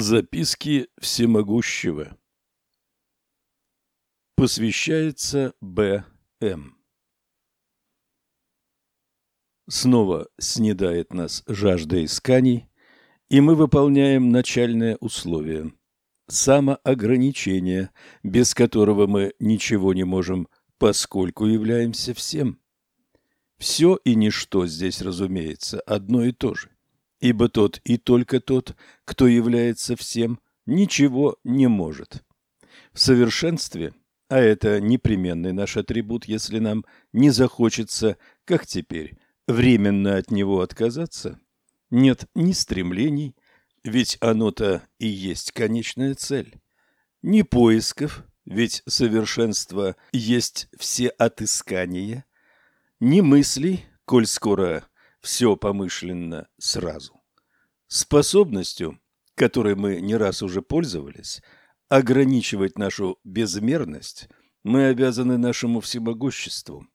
Записки всемогущего Посвящается Б.М. Снова снедает нас жажда исканий, и мы выполняем начальное условие – самоограничение, без которого мы ничего не можем, поскольку являемся всем. Все и ничто здесь, разумеется, одно и то же ибо тот и только тот, кто является всем, ничего не может. В совершенстве, а это непременный наш атрибут, если нам не захочется, как теперь, временно от него отказаться, нет ни стремлений, ведь оно-то и есть конечная цель, ни поисков, ведь совершенство есть все отыскания, ни мыслей, коль скоро все помышленно сразу. Способностью, которой мы не раз уже пользовались, ограничивать нашу безмерность, мы обязаны нашему всемогуществу.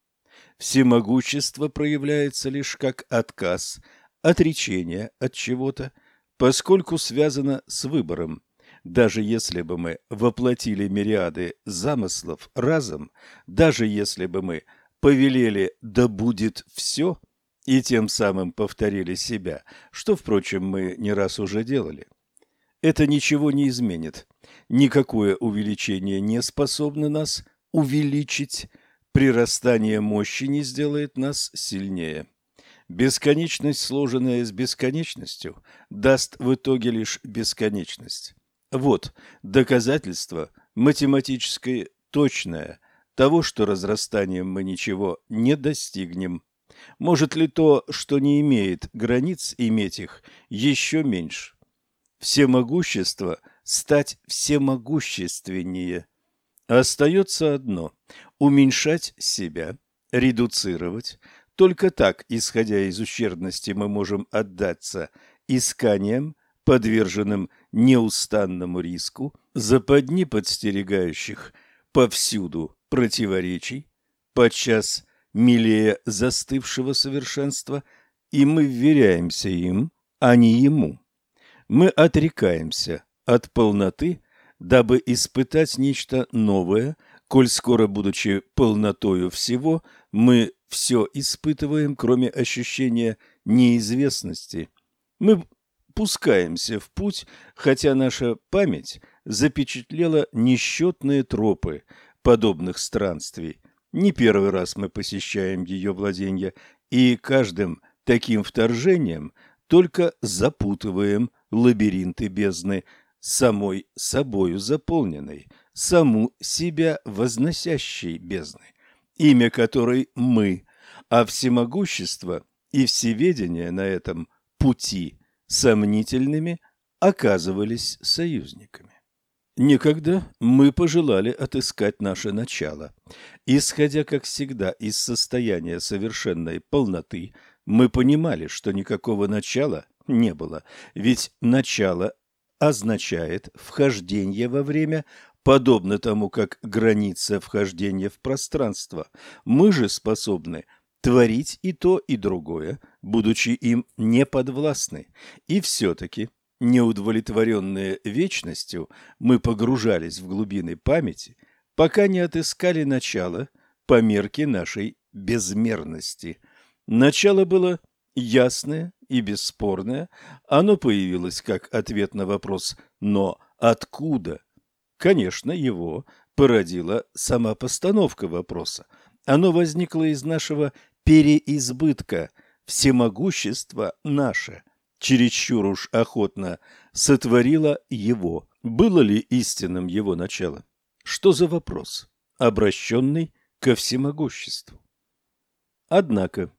Всемогущество проявляется лишь как отказ, отречение от чего-то, поскольку связано с выбором. Даже если бы мы воплотили мириады замыслов разом, даже если бы мы повелели «да будет все», и тем самым повторили себя, что, впрочем, мы не раз уже делали. Это ничего не изменит. Никакое увеличение не способно нас увеличить. Прирастание мощи не сделает нас сильнее. Бесконечность, сложенная с бесконечностью, даст в итоге лишь бесконечность. Вот доказательство математическое точное того, что разрастанием мы ничего не достигнем. Может ли то, что не имеет границ, иметь их еще меньше? Всемогущество – стать всемогущественнее. Остается одно – уменьшать себя, редуцировать. Только так, исходя из ущербности, мы можем отдаться исканиям, подверженным неустанному риску, западни подстерегающих повсюду противоречий, подчас милее застывшего совершенства, и мы вверяемся им, а не ему. Мы отрекаемся от полноты, дабы испытать нечто новое, коль скоро, будучи полнотою всего, мы все испытываем, кроме ощущения неизвестности. Мы пускаемся в путь, хотя наша память запечатлела несчетные тропы подобных странствий, не первый раз мы посещаем ее владения, и каждым таким вторжением только запутываем лабиринты бездны, самой собою заполненной, саму себя возносящей бездны, имя которой мы, а всемогущество и всеведение на этом пути сомнительными оказывались союзниками. Некогда мы пожелали отыскать наше начало. Исходя, как всегда, из состояния совершенной полноты, мы понимали, что никакого начала не было, ведь начало означает вхождение во время, подобно тому, как граница вхождения в пространство. Мы же способны творить и то, и другое, будучи им неподвластны. И все-таки Неудовлетворенные вечностью, мы погружались в глубины памяти, пока не отыскали начало по мерке нашей безмерности. Начало было ясное и бесспорное, оно появилось как ответ на вопрос «но откуда?». Конечно, его породила сама постановка вопроса. Оно возникло из нашего переизбытка, всемогущество наше – чересчур уж охотно сотворила его. Было ли истинным его начало? Что за вопрос, обращенный ко всемогуществу? Однако,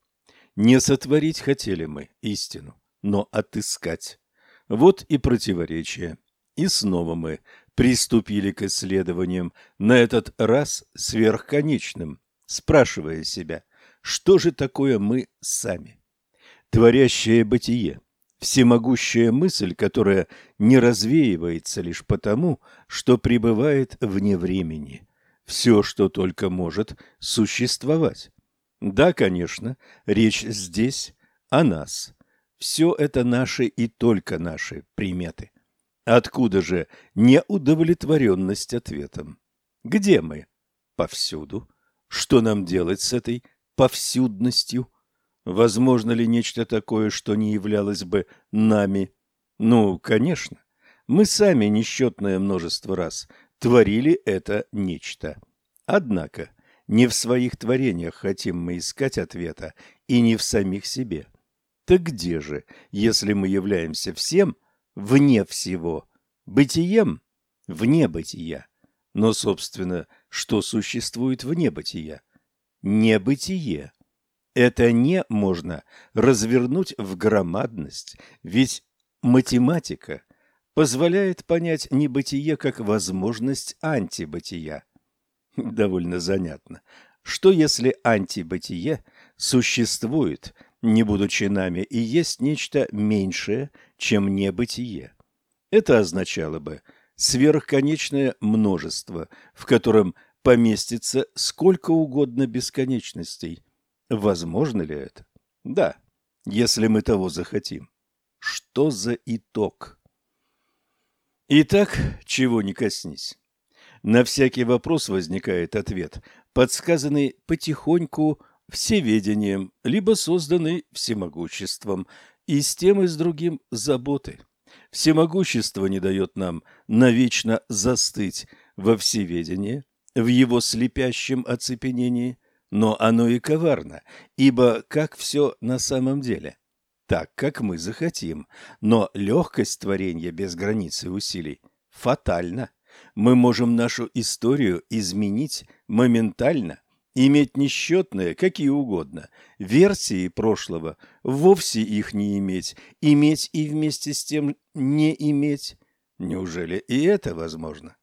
не сотворить хотели мы истину, но отыскать. Вот и противоречие. И снова мы приступили к исследованиям, на этот раз сверхконечным, спрашивая себя, что же такое мы сами? Творящее бытие – всемогущая мысль, которая не развеивается лишь потому, что пребывает вне времени. Все, что только может существовать. Да, конечно, речь здесь о нас. Все это наши и только наши приметы. Откуда же неудовлетворенность ответом? Где мы? Повсюду. Что нам делать с этой повсюдностью? Возможно ли нечто такое, что не являлось бы нами? Ну, конечно. Мы сами несчетное множество раз творили это нечто. Однако не в своих творениях хотим мы искать ответа и не в самих себе. Так где же, если мы являемся всем – вне всего, бытием вне бытия. Но, собственно, что существует вне бытия? Небытие. Это «не» можно развернуть в громадность, ведь математика позволяет понять небытие как возможность антибытия. Довольно занятно. Что если антибытие существует – не будучи нами, и есть нечто меньшее, чем небытие. Это означало бы сверхконечное множество, в котором поместится сколько угодно бесконечностей. Возможно ли это? Да, если мы того захотим. Что за итог? Итак, чего не коснись. На всякий вопрос возникает ответ, подсказанный потихоньку всеведением, либо созданы всемогуществом, и с тем и с другим заботы. Всемогущество не дает нам навечно застыть во всеведении, в его слепящем оцепенении, но оно и коварно, ибо как все на самом деле? Так, как мы захотим, но легкость творения без границы усилий фатальна. Мы можем нашу историю изменить моментально, иметь несчетные, какие угодно, версии прошлого, вовсе их не иметь, иметь и вместе с тем не иметь. Неужели и это возможно?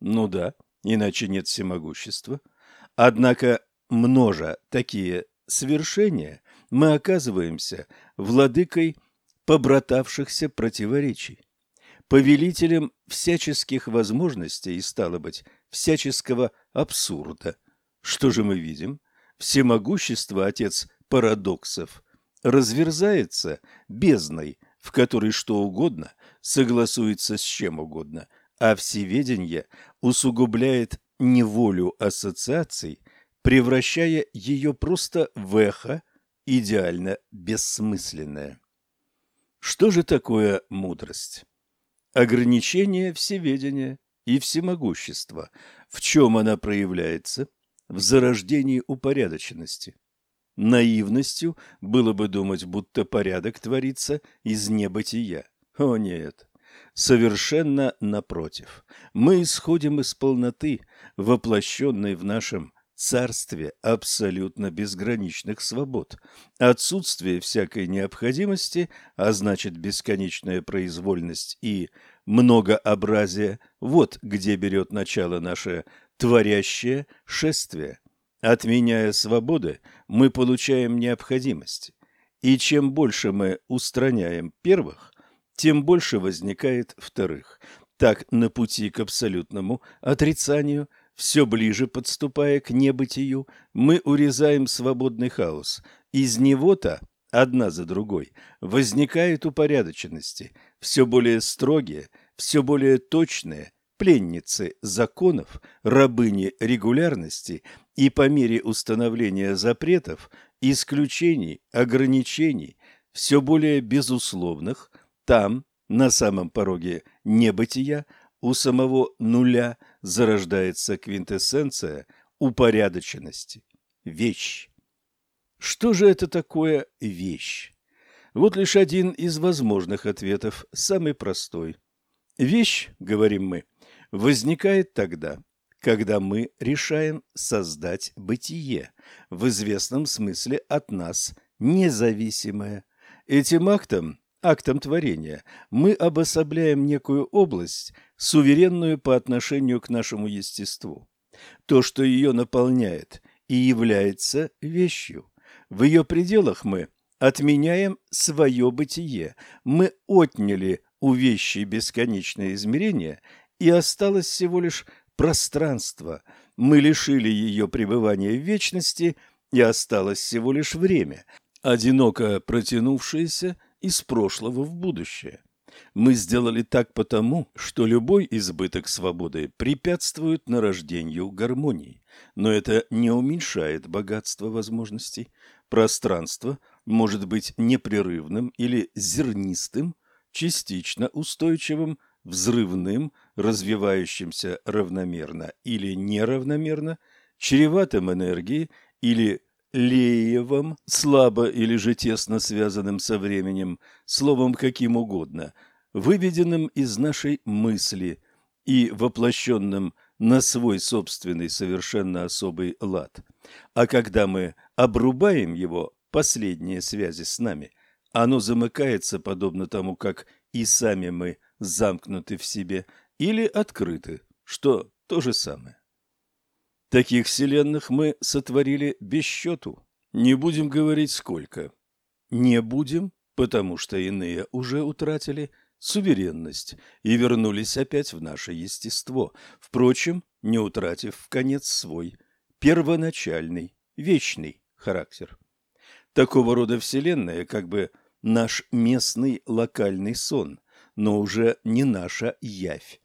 Ну да, иначе нет всемогущества. Однако, множа такие свершения, мы оказываемся владыкой побратавшихся противоречий, повелителем всяческих возможностей и, стало быть, всяческого абсурда – что же мы видим? Всемогущество, отец парадоксов, разверзается бездной, в которой что угодно согласуется с чем угодно, а всеведение усугубляет неволю ассоциаций, превращая ее просто в эхо, идеально бессмысленное. Что же такое мудрость? Ограничение всеведения и всемогущества. В чем она проявляется? в зарождении упорядоченности. Наивностью было бы думать, будто порядок творится из небытия. О нет, совершенно напротив. Мы исходим из полноты, воплощенной в нашем царстве абсолютно безграничных свобод, отсутствие всякой необходимости, а значит бесконечная произвольность и многообразие, вот где берет начало наше творящее шествие. Отменяя свободы, мы получаем необходимость. И чем больше мы устраняем первых, тем больше возникает вторых. Так, на пути к абсолютному отрицанию, все ближе подступая к небытию, мы урезаем свободный хаос. Из него-то, одна за другой, возникают упорядоченности, все более строгие, все более точные – пленницы законов, рабыни регулярности и по мере установления запретов, исключений, ограничений, все более безусловных, там, на самом пороге небытия, у самого нуля зарождается квинтэссенция упорядоченности. Вещь. Что же это такое вещь? Вот лишь один из возможных ответов, самый простой. Вещь, говорим мы, возникает тогда, когда мы решаем создать бытие, в известном смысле от нас независимое. Этим актом, актом творения, мы обособляем некую область, суверенную по отношению к нашему естеству. То, что ее наполняет и является вещью. В ее пределах мы отменяем свое бытие. Мы отняли у вещи бесконечное измерение и осталось всего лишь пространство. Мы лишили ее пребывания в вечности, и осталось всего лишь время, одиноко протянувшееся из прошлого в будущее. Мы сделали так потому, что любой избыток свободы препятствует нарождению гармонии, но это не уменьшает богатство возможностей. Пространство может быть непрерывным или зернистым, частично устойчивым, взрывным, развивающимся равномерно или неравномерно, чреватым энергией или Леевым, слабо или же тесно связанным со временем, словом каким угодно, выведенным из нашей мысли и воплощенным на свой собственный совершенно особый лад. А когда мы обрубаем его последние связи с нами, оно замыкается подобно тому, как и сами мы замкнуты в себе или открыты, что то же самое. Таких вселенных мы сотворили без счету. Не будем говорить сколько. Не будем, потому что иные уже утратили суверенность и вернулись опять в наше естество, впрочем, не утратив в конец свой первоначальный, вечный характер. Такого рода вселенная как бы наш местный локальный сон, но уже не наша явь.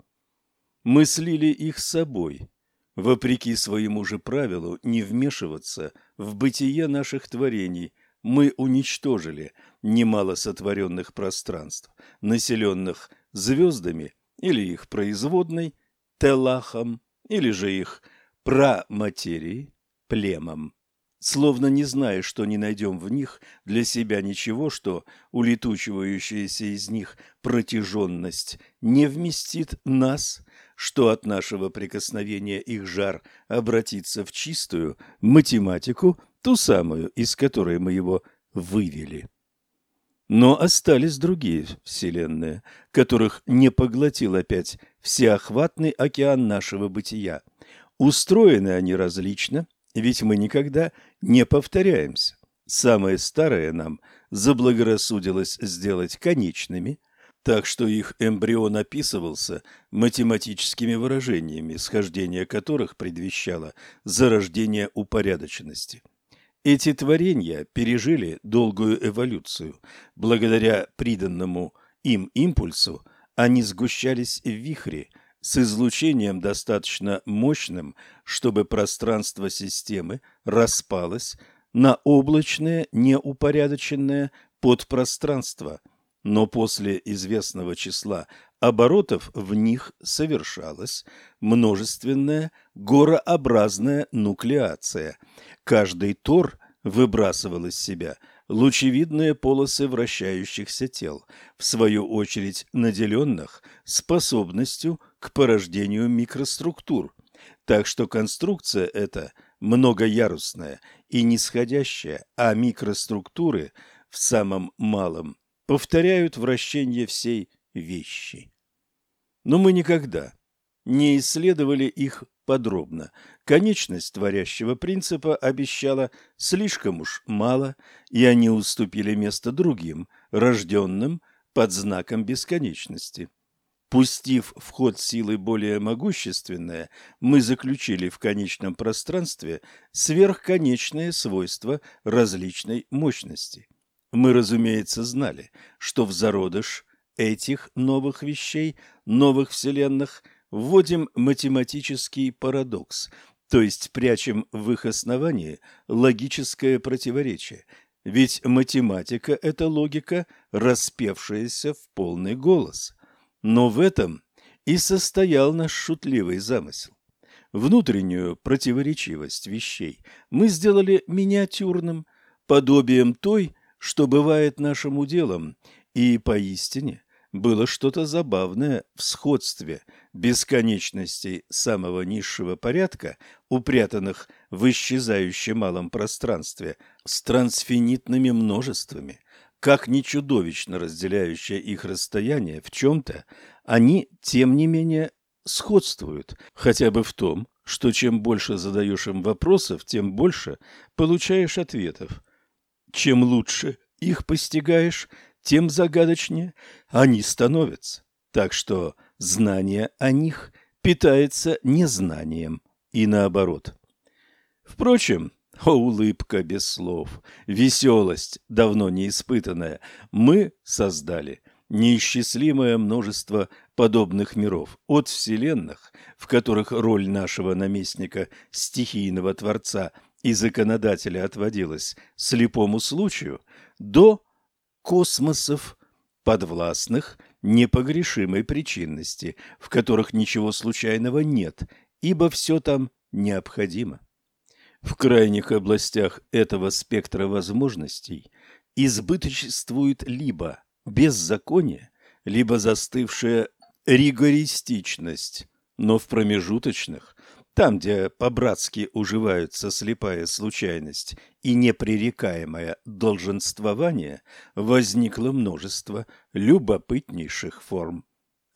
Мы слили их с собой, Вопреки своему же правилу не вмешиваться в бытие наших творений, мы уничтожили немало сотворенных пространств, населенных звездами или их производной, телахом, или же их праматерией, племом. Словно не зная, что не найдем в них для себя ничего, что улетучивающаяся из них протяженность не вместит нас, что от нашего прикосновения их жар обратится в чистую математику, ту самую, из которой мы его вывели. Но остались другие вселенные, которых не поглотил опять всеохватный океан нашего бытия. Устроены они различно, ведь мы никогда не повторяемся. Самое старое нам заблагорассудилось сделать конечными, так что их эмбрион описывался математическими выражениями, схождение которых предвещало зарождение упорядоченности. Эти творения пережили долгую эволюцию. Благодаря приданному им импульсу они сгущались в вихре – с излучением достаточно мощным, чтобы пространство системы распалось на облачное неупорядоченное подпространство, но после известного числа оборотов в них совершалась множественная горообразная нуклеация. Каждый тор выбрасывал из себя – лучевидные полосы вращающихся тел, в свою очередь наделенных способностью к порождению микроструктур. Так что конструкция эта многоярусная и нисходящая, а микроструктуры в самом малом повторяют вращение всей вещи. Но мы никогда не исследовали их подробно. Конечность творящего принципа обещала слишком уж мало, и они уступили место другим, рожденным под знаком бесконечности. Пустив в ход силы более могущественные, мы заключили в конечном пространстве сверхконечные свойства различной мощности. Мы, разумеется, знали, что в зародыш этих новых вещей, новых вселенных – вводим математический парадокс, то есть прячем в их основании логическое противоречие. Ведь математика – это логика, распевшаяся в полный голос. Но в этом и состоял наш шутливый замысел. Внутреннюю противоречивость вещей мы сделали миниатюрным, подобием той, что бывает нашим уделом, и поистине было что-то забавное в сходстве бесконечностей самого низшего порядка, упрятанных в исчезающе малом пространстве, с трансфинитными множествами. Как ни чудовищно разделяющее их расстояние в чем-то, они, тем не менее, сходствуют, хотя бы в том, что чем больше задаешь им вопросов, тем больше получаешь ответов. Чем лучше их постигаешь, тем загадочнее они становятся. Так что знание о них питается незнанием и наоборот. Впрочем, о, улыбка без слов, веселость, давно не испытанная, мы создали неисчислимое множество подобных миров, от вселенных, в которых роль нашего наместника стихийного творца и законодателя отводилась слепому случаю, до космосов, подвластных непогрешимой причинности, в которых ничего случайного нет, ибо все там необходимо. В крайних областях этого спектра возможностей избыточествует либо беззаконие, либо застывшая ригористичность, но в промежуточных, там, где по-братски уживаются слепая случайность и непререкаемое долженствование, возникло множество любопытнейших форм.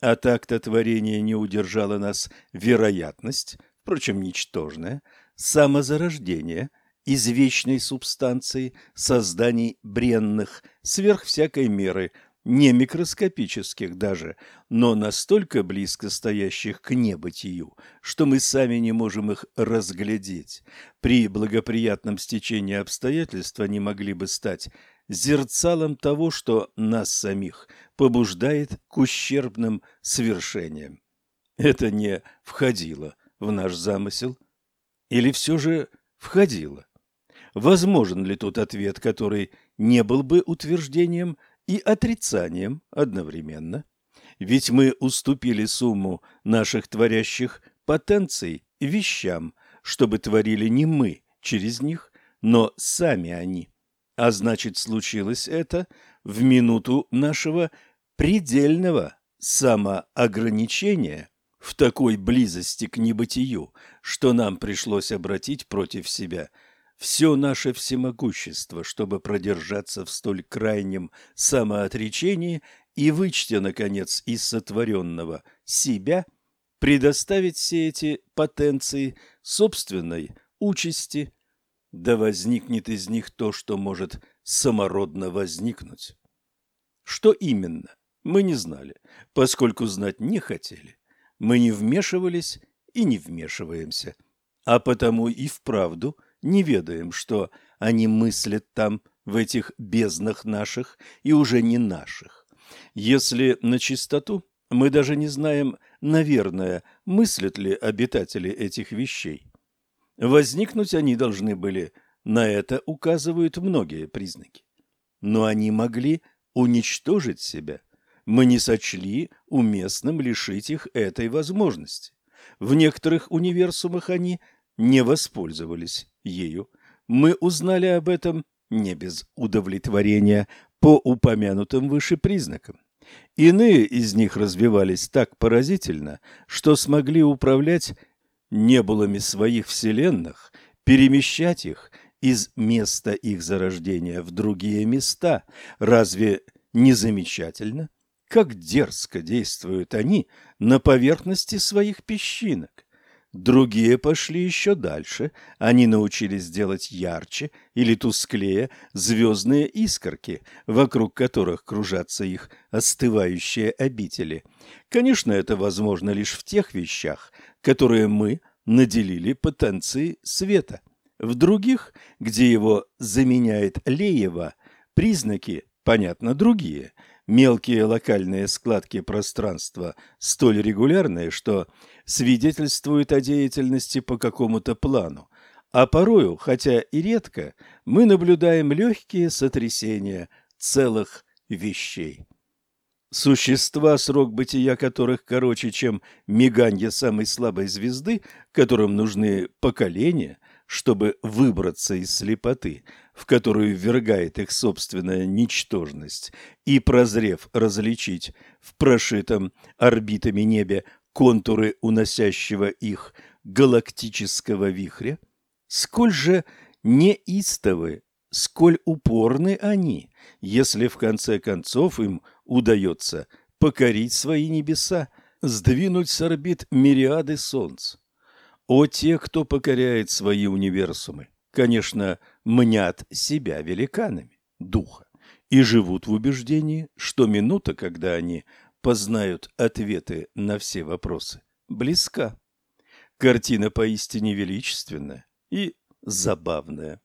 А так-то творение не удержало нас вероятность, впрочем, ничтожная, самозарождения из вечной субстанции созданий бренных, сверх всякой меры – не микроскопических даже, но настолько близко стоящих к небытию, что мы сами не можем их разглядеть. При благоприятном стечении обстоятельств они могли бы стать зерцалом того, что нас самих побуждает к ущербным свершениям. Это не входило в наш замысел? Или все же входило? Возможен ли тот ответ, который не был бы утверждением – и отрицанием одновременно. Ведь мы уступили сумму наших творящих потенций вещам, чтобы творили не мы через них, но сами они. А значит, случилось это в минуту нашего предельного самоограничения в такой близости к небытию, что нам пришлось обратить против себя – все наше всемогущество, чтобы продержаться в столь крайнем самоотречении и, вычтя, наконец, из сотворенного себя, предоставить все эти потенции собственной участи, да возникнет из них то, что может самородно возникнуть. Что именно, мы не знали, поскольку знать не хотели. Мы не вмешивались и не вмешиваемся, а потому и вправду – не ведаем, что они мыслят там, в этих безднах наших и уже не наших. Если на чистоту, мы даже не знаем, наверное, мыслят ли обитатели этих вещей. Возникнуть они должны были, на это указывают многие признаки. Но они могли уничтожить себя. Мы не сочли уместным лишить их этой возможности. В некоторых универсумах они не воспользовались ею. Мы узнали об этом не без удовлетворения по упомянутым выше признакам. Иные из них развивались так поразительно, что смогли управлять небулами своих вселенных, перемещать их из места их зарождения в другие места. Разве не замечательно, как дерзко действуют они на поверхности своих песчинок? Другие пошли еще дальше. Они научились делать ярче или тусклее звездные искорки, вокруг которых кружатся их остывающие обители. Конечно, это возможно лишь в тех вещах, которые мы наделили потенцией света. В других, где его заменяет Леева, признаки, понятно, другие – мелкие локальные складки пространства столь регулярные, что свидетельствуют о деятельности по какому-то плану, а порою, хотя и редко, мы наблюдаем легкие сотрясения целых вещей. Существа, срок бытия которых короче, чем миганье самой слабой звезды, которым нужны поколения, чтобы выбраться из слепоты, в которую ввергает их собственная ничтожность, и, прозрев, различить в прошитом орбитами небе контуры уносящего их галактического вихря, сколь же неистовы, сколь упорны они, если в конце концов им удается покорить свои небеса, сдвинуть с орбит мириады солнц. О те, кто покоряет свои универсумы, конечно, мнят себя великанами духа и живут в убеждении, что минута, когда они познают ответы на все вопросы, близка. Картина поистине величественная и забавная.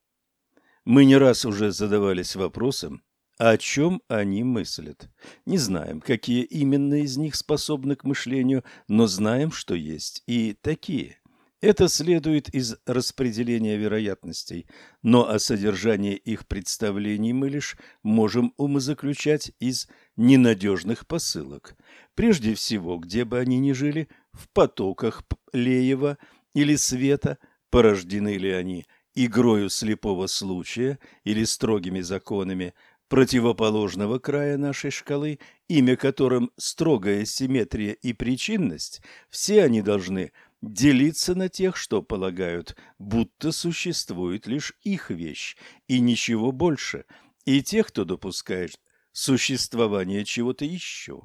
Мы не раз уже задавались вопросом, о чем они мыслят. Не знаем, какие именно из них способны к мышлению, но знаем, что есть и такие. Это следует из распределения вероятностей, но о содержании их представлений мы лишь можем умозаключать из ненадежных посылок. Прежде всего, где бы они ни жили, в потоках Леева или света, порождены ли они игрою слепого случая или строгими законами противоположного края нашей шкалы, имя которым строгая симметрия и причинность, все они должны – делиться на тех, что полагают, будто существует лишь их вещь и ничего больше, и тех, кто допускает существование чего-то еще.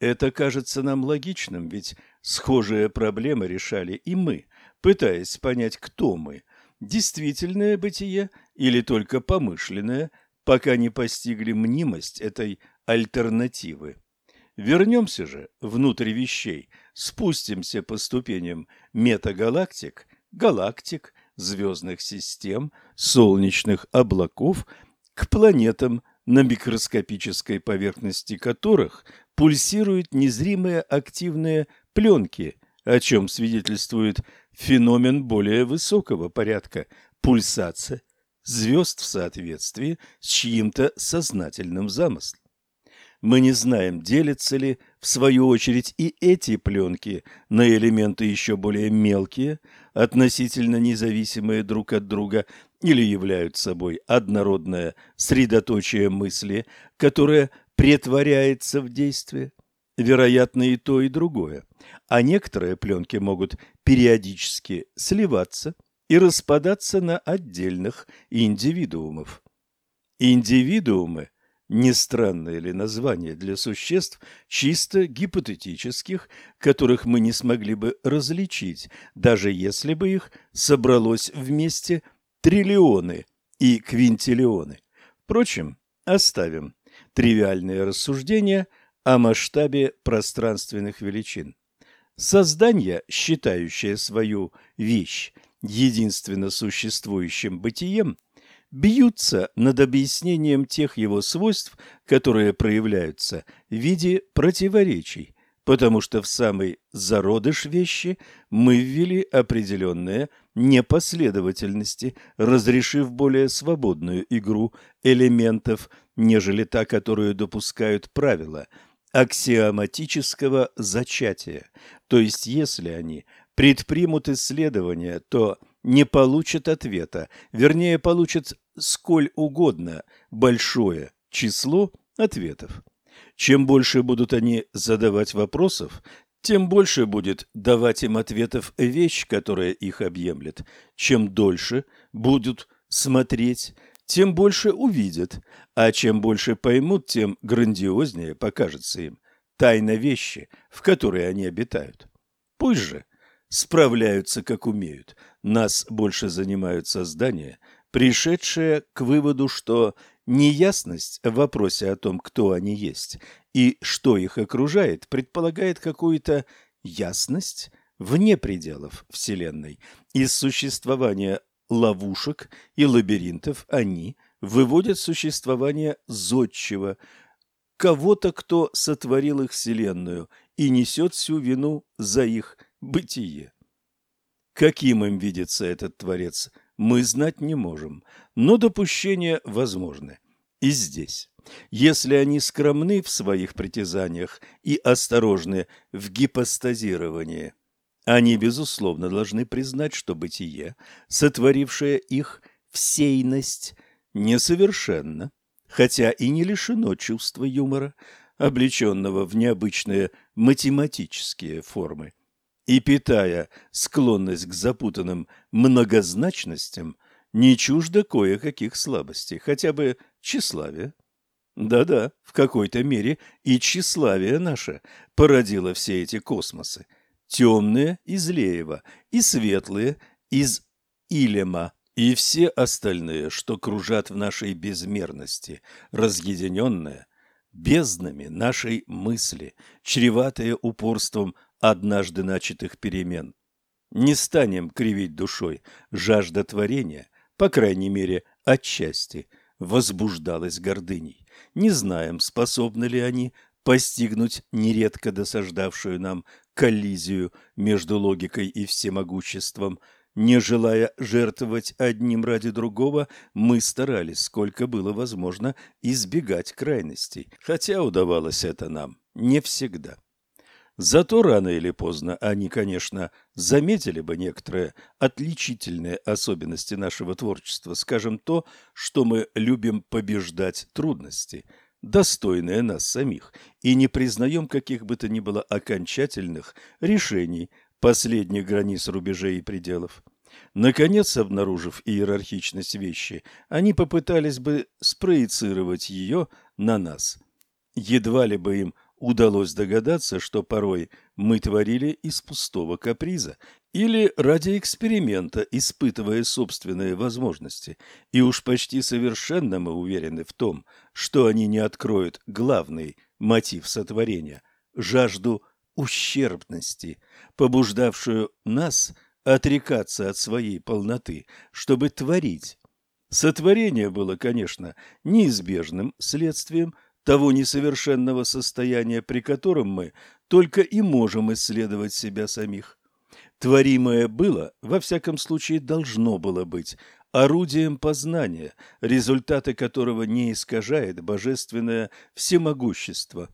Это кажется нам логичным, ведь схожие проблемы решали и мы, пытаясь понять, кто мы – действительное бытие или только помышленное, пока не постигли мнимость этой альтернативы. Вернемся же внутрь вещей, спустимся по ступеням метагалактик, галактик, звездных систем, солнечных облаков к планетам, на микроскопической поверхности которых пульсируют незримые активные пленки, о чем свидетельствует феномен более высокого порядка – пульсация звезд в соответствии с чьим-то сознательным замыслом. Мы не знаем, делятся ли, в свою очередь, и эти пленки на элементы еще более мелкие, относительно независимые друг от друга, или являются собой однородное средоточие мысли, которое претворяется в действие. Вероятно, и то, и другое. А некоторые пленки могут периодически сливаться и распадаться на отдельных индивидуумов. Индивидуумы не странное ли название для существ чисто гипотетических, которых мы не смогли бы различить, даже если бы их собралось вместе триллионы и квинтиллионы? Впрочем, оставим тривиальные рассуждения о масштабе пространственных величин. Создание, считающее свою вещь единственно существующим бытием, бьются над объяснением тех его свойств, которые проявляются в виде противоречий, потому что в самый зародыш вещи мы ввели определенные непоследовательности, разрешив более свободную игру элементов, нежели та, которую допускают правила аксиоматического зачатия. То есть, если они предпримут исследования, то не получат ответа, вернее, получат сколь угодно большое число ответов. Чем больше будут они задавать вопросов, тем больше будет давать им ответов вещь, которая их объемлет. Чем дольше будут смотреть, тем больше увидят, а чем больше поймут, тем грандиознее покажется им тайна вещи, в которой они обитают. Пусть же справляются как умеют. Нас больше занимают создания, пришедшие к выводу, что неясность в вопросе о том, кто они есть и что их окружает, предполагает какую-то ясность вне пределов Вселенной. Из существования ловушек и лабиринтов они выводят существование зодчего, кого-то, кто сотворил их Вселенную и несет всю вину за их бытие. Каким им видится этот Творец, мы знать не можем, но допущения возможны. И здесь. Если они скромны в своих притязаниях и осторожны в гипостазировании, они, безусловно, должны признать, что бытие, сотворившее их всейность, несовершенно, хотя и не лишено чувства юмора, облеченного в необычные математические формы и питая склонность к запутанным многозначностям, не чуждо кое-каких слабостей, хотя бы тщеславие. Да-да, в какой-то мере и тщеславие наше породило все эти космосы. Темные из Леева и светлые из Илема, и все остальные, что кружат в нашей безмерности, разъединенные безднами нашей мысли, чреватые упорством однажды начатых перемен. Не станем кривить душой, жажда творения, по крайней мере, отчасти, возбуждалась гордыней. не знаем, способны ли они постигнуть нередко досаждавшую нам коллизию между логикой и всемогуществом. Не желая жертвовать одним ради другого, мы старались, сколько было возможно, избегать крайностей, хотя удавалось это нам не всегда. Зато рано или поздно они, конечно, заметили бы некоторые отличительные особенности нашего творчества, скажем то, что мы любим побеждать трудности, достойные нас самих, и не признаем каких бы то ни было окончательных решений последних границ рубежей и пределов. Наконец, обнаружив иерархичность вещи, они попытались бы спроецировать ее на нас. Едва ли бы им удалось догадаться, что порой мы творили из пустого каприза или ради эксперимента, испытывая собственные возможности, и уж почти совершенно мы уверены в том, что они не откроют главный мотив сотворения – жажду ущербности, побуждавшую нас отрекаться от своей полноты, чтобы творить. Сотворение было, конечно, неизбежным следствием того несовершенного состояния, при котором мы только и можем исследовать себя самих. Творимое было, во всяком случае, должно было быть орудием познания, результаты которого не искажает божественное всемогущество.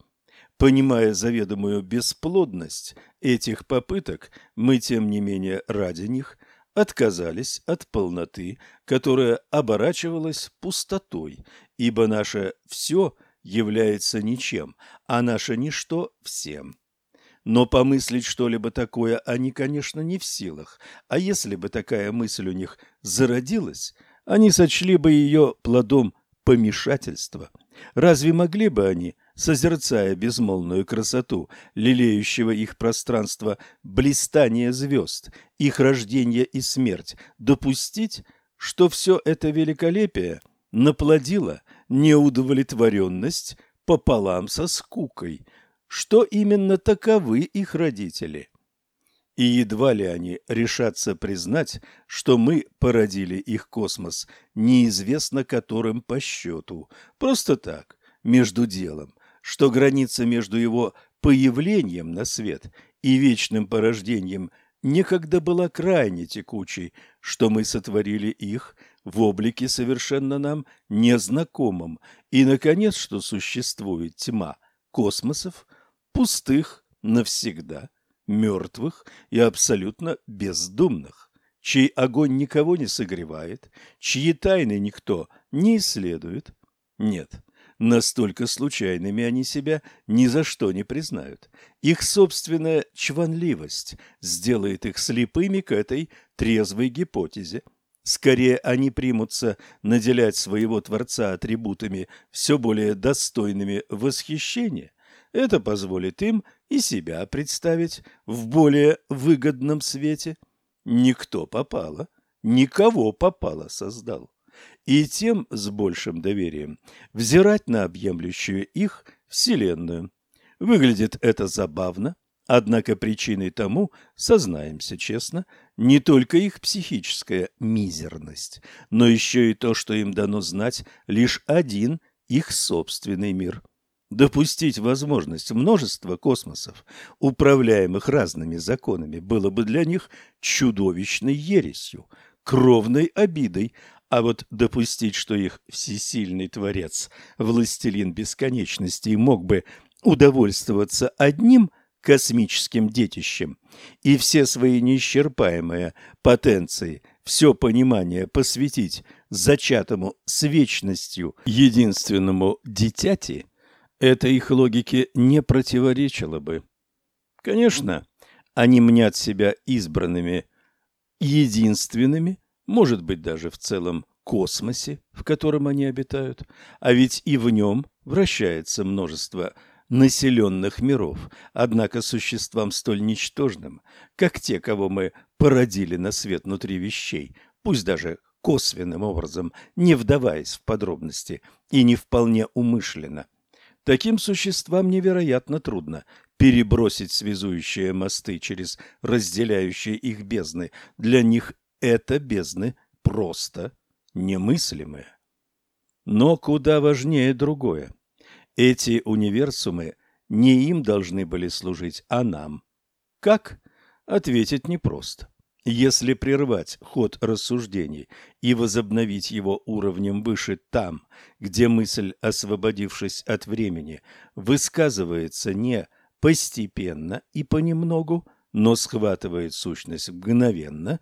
Понимая заведомую бесплодность этих попыток, мы, тем не менее, ради них отказались от полноты, которая оборачивалась пустотой, ибо наше «все» – является ничем, а наше ничто – всем. Но помыслить что-либо такое они, конечно, не в силах, а если бы такая мысль у них зародилась, они сочли бы ее плодом помешательства. Разве могли бы они, созерцая безмолвную красоту, лелеющего их пространство, блистание звезд, их рождение и смерть, допустить, что все это великолепие наплодило неудовлетворенность пополам со скукой, что именно таковы их родители. И едва ли они решатся признать, что мы породили их космос, неизвестно которым по счету, просто так, между делом, что граница между его появлением на свет и вечным порождением некогда была крайне текучей, что мы сотворили их – в облике совершенно нам незнакомом, и, наконец, что существует тьма космосов, пустых навсегда, мертвых и абсолютно бездумных, чей огонь никого не согревает, чьи тайны никто не исследует. Нет, настолько случайными они себя ни за что не признают. Их собственная чванливость сделает их слепыми к этой трезвой гипотезе – Скорее они примутся наделять своего Творца атрибутами все более достойными восхищения. Это позволит им и себя представить в более выгодном свете. Никто попало, никого попало создал. И тем с большим доверием взирать на объемлющую их Вселенную. Выглядит это забавно, Однако причиной тому, сознаемся честно, не только их психическая мизерность, но еще и то, что им дано знать лишь один их собственный мир. Допустить возможность множества космосов, управляемых разными законами, было бы для них чудовищной ересью, кровной обидой, а вот допустить, что их всесильный Творец, властелин бесконечности, мог бы удовольствоваться одним – космическим детищем, и все свои неисчерпаемые потенции, все понимание посвятить зачатому с вечностью единственному дитяти, это их логике не противоречило бы. Конечно, они мнят себя избранными единственными, может быть, даже в целом космосе, в котором они обитают, а ведь и в нем вращается множество населенных миров, однако существам столь ничтожным, как те, кого мы породили на свет внутри вещей, пусть даже косвенным образом, не вдаваясь в подробности и не вполне умышленно. Таким существам невероятно трудно перебросить связующие мосты через разделяющие их бездны. Для них это бездны просто немыслимые. Но куда важнее другое. Эти универсумы не им должны были служить, а нам. Как? Ответить непросто. Если прервать ход рассуждений и возобновить его уровнем выше там, где мысль, освободившись от времени, высказывается не постепенно и понемногу, но схватывает сущность мгновенно,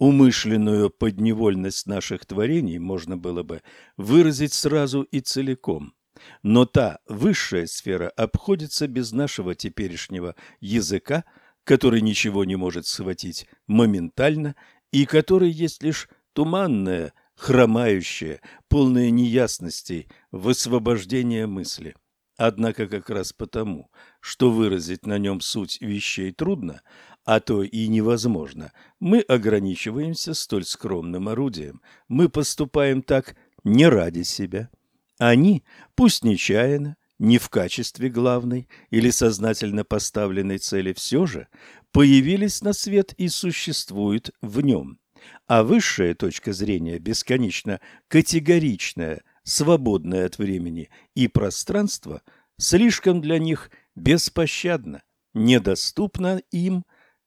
умышленную подневольность наших творений можно было бы выразить сразу и целиком. Но та высшая сфера обходится без нашего теперешнего языка, который ничего не может схватить моментально и который есть лишь туманное, хромающее, полное неясностей высвобождение мысли. Однако как раз потому, что выразить на нем суть вещей трудно, а то и невозможно, мы ограничиваемся столь скромным орудием. Мы поступаем так не ради себя. Они, пусть нечаянно, не в качестве главной или сознательно поставленной цели все же, появились на свет и существуют в нем. А высшая точка зрения, бесконечно категоричная, свободная от времени и пространства, слишком для них беспощадна, недоступна им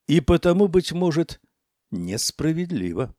и потому, быть может, несправедлива.